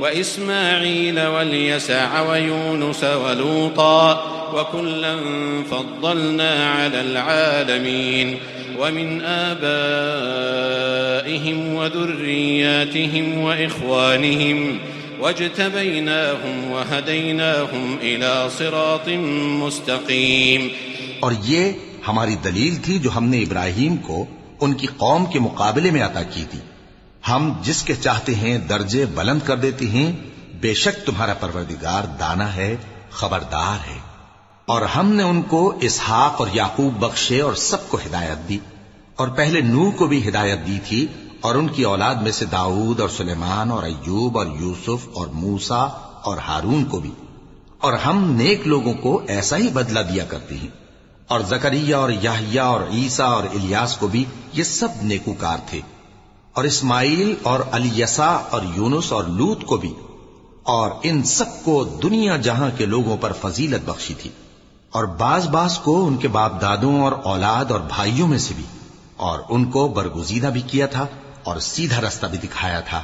وإسماعيل واليسع ويونس ولوطا وكلا فضلنا على العالمين ومن آبائهم وذرياتهم وإخوانهم واجتبيناهم وهديناهم إلى صراط مستقيم اور یہ ہماری دلیل تھی جو ہم نے ابراہیم کو ان کی قوم کے مقابلے میں عطا کی تھی۔ ہم جس کے چاہتے ہیں درجے بلند کر دیتے ہیں، بے شک تمہارا پروردگار دانا ہے، خبردار ہے۔ اور ہم نے ان کو اسحاق اور یعقوب بخشے اور سب کو ہدایت دی۔ اور پہلے نو کو بھی ہدایت دی تھی، اور ان کی اولاد میں سے داؤد اور سلیمان اور ایوب اور یوسف اور موسا اور ہارون کو بھی۔ اور ہم نیک لوگوں کو ایسا ہی بدلہ دیا کرتے ہیں۔ اور زکریہ اور یاہیا اور عیسیٰ اور الیاس کو بھی یہ سب نیکوکار تھے۔ اور اسماعیل اور الیسا اور یونس اور لوت کو بھی، اور ان سب کو دنیا جہاں کے لوگوں پر فضیلت بخشی تھی، اور بعض بعض کو ان کے باپ دادوں اور اولاد اور بھائیوں میں سے بھی، اور ان کو برگزیدہ بھی کیا تھا اور سیدھا رستہ بھی دکھایا تھا۔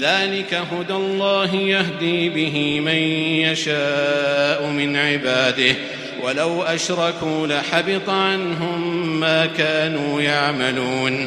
ذلك هدى الله يهدي به من يشاء من عباده، ولو أشركوا لحبط عنهم ما كانوا يعملون۔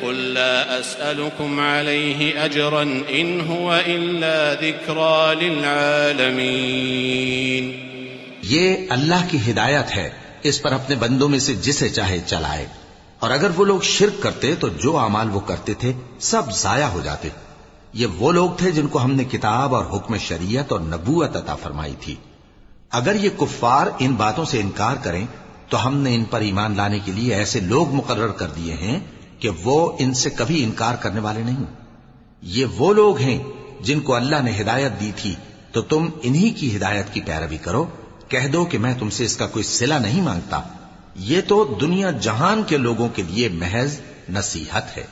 قل لا أسألكم عليه أجرا إن هو إلا ذكرى للعالمين. یہ اللہ کی ہدایت ہے اس پر اپنے بندوں میں سے جسے چاہے چلائے۔ اور اگر وہ لوگ شرک کرتے تو جو اعمال وہ کرتے تھے سب ضائع ہو جاتے۔ یہ وہ لوگ تھے جن کو ہم نے کتاب اور حکم شریعت اور نبوت عطا فرمائی تھی۔ اگر یہ کفار ان باتوں سے انکار کریں تو ہم نے ان پر ایمان لانے کے لیے ایسے لوگ مقرر کر دیے ہیں کہ وہ ان سے کبھی انکار کرنے والے نہیں۔ یہ وہ لوگ ہیں جن کو اللہ نے ہدایت دی تھی۔ تو تم انہی کی ہدایت کی پیروی کرو۔ کہہ دو کہ میں تم سے اس کا کوئی صلہ نہیں مانگتا۔ یہ تو دنیا جہان کے لوگوں کے لیے محض نصیحت ہے۔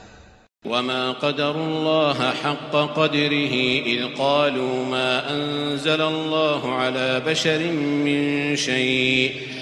وما قدر الله حق قدره إذ قالوا ما أنزل الله على بشر من شيء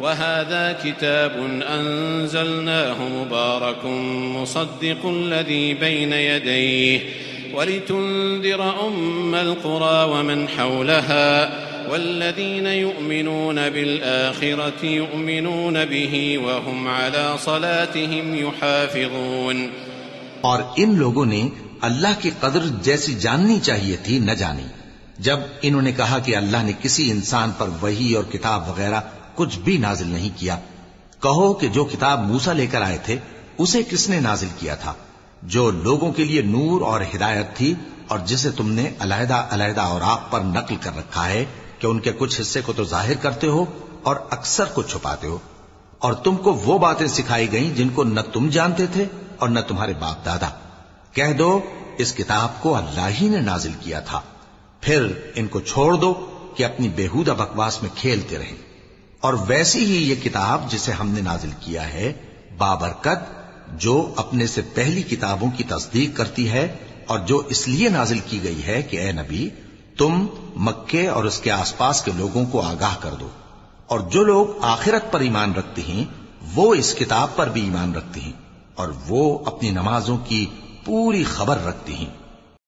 وهذا كتاب أنزلناه مبارك مصدق الذي بين يديه ولتنذر أم القرى ومن حولها والذين يؤمنون بالآخرة يؤمنون به وهم على صلاتهم يحافظون اور ان لوگوں نے اللہ کی قدر جیسی جاننی چاہیے تھی نہ جانی۔ جب انہوں نے کہا کہ اللہ نے کسی انسان پر وہی اور کتاب وغیرہ کچھ بھی نازل نہیں کیا۔ کہو کہ جو کتاب موسا لے کر آئے تھے، اسے کس نے نازل کیا تھا؟ جو لوگوں کے لیے نور اور ہدایت تھی اور جسے تم نے علیحدہ علیحدہ اور آپ پر نقل کر رکھا ہے کہ ان کے کچھ حصے کو تو ظاہر کرتے ہو اور اکثر کو چھپاتے ہو۔ اور تم کو وہ باتیں سکھائی گئیں جن کو نہ تم جانتے تھے اور نہ تمہارے باپ دادا۔ کہہ دو، اس کتاب کو اللہ ہی نے نازل کیا تھا۔ پھر ان کو چھوڑ دو کہ اپنی بےحودہ بکواس میں کھیلتے رہیں۔ اور ویسی ہی یہ کتاب جسے ہم نے نازل کیا ہے، بابرکت، جو اپنے سے پہلی کتابوں کی تصدیق کرتی ہے اور جو اس لیے نازل کی گئی ہے کہ اے نبی، تم مکے اور اس کے آس پاس کے لوگوں کو آگاہ کر دو۔ اور جو لوگ آخرت پر ایمان رکھتے ہیں، وہ اس کتاب پر بھی ایمان رکھتے ہیں اور وہ اپنی نمازوں کی پوری خبر رکھتے ہیں۔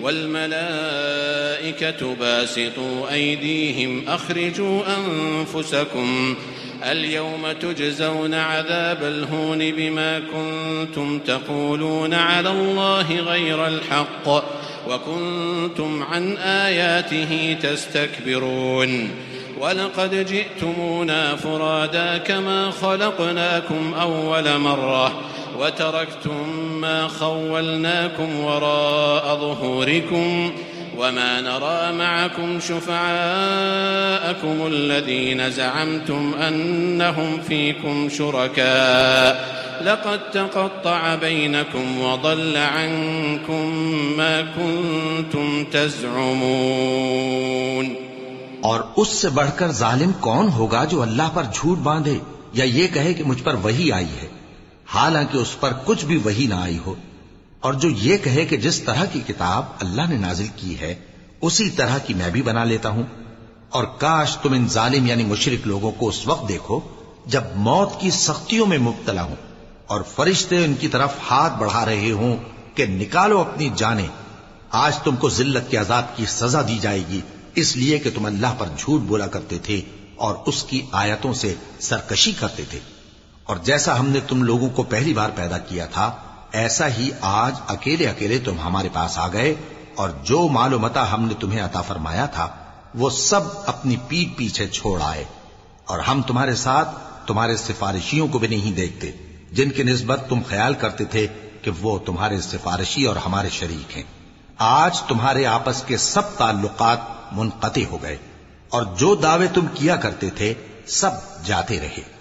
والملائكة باسطوا أيديهم أخرجوا أنفسكم اليوم تجزون عذاب الهون بما كنتم تقولون على الله غير الحق وكنتم عن آياته تستكبرون ولقد جئتمونا فرادا كما خلقناكم أول مرة وتركتم ما خولناكم وراء ظهوركم وما نرى معكم شفعاءكم الذين زعمتم أنهم فيكم شركاء لقد تقطع بينكم وضل عنكم ما كنتم تزعمون اور اس سے بڑھ کر ظالم کون ہوگا جو اللہ پر جھوٹ باندھے یا یہ کہے کہ مجھ پر وہی آئی ہے؟ حالانکہ اس پر کچھ بھی وہی نہ آئی ہو۔ اور جو یہ کہے کہ جس طرح کی کتاب اللہ نے نازل کی ہے، اسی طرح کی میں بھی بنا لیتا ہوں۔ اور کاش تم ان ظالم یعنی مشرق لوگوں کو اس وقت دیکھو جب موت کی سختیوں میں مبتلا ہوں اور فرشتے ان کی طرف ہاتھ بڑھا رہے ہوں کہ نکالو اپنی جانیں۔ آج تم کو ذلت کے عذاب کی سزا دی جائے گی، اس لیے کہ تم اللہ پر جھوٹ بولا کرتے تھے اور اس کی آیتوں سے سرکشی کرتے تھے۔ اور جیسا ہم نے تم لوگوں کو پہلی بار پیدا کیا تھا، ایسا ہی آج اکیلے اکیلے تم ہمارے پاس آ گئے اور جو مال ہم نے تمہیں عطا فرمایا تھا، وہ سب اپنی پیٹ پیچھے چھوڑ آئے۔ اور ہم تمہارے ساتھ تمہارے سفارشیوں کو بھی نہیں دیکھتے، جن کی نسبت تم خیال کرتے تھے کہ وہ تمہارے سفارشی اور ہمارے شریک ہیں۔ آج تمہارے آپس کے سب تعلقات منقطع ہو گئے اور جو دعوے تم کیا کرتے تھے، سب جاتے رہے۔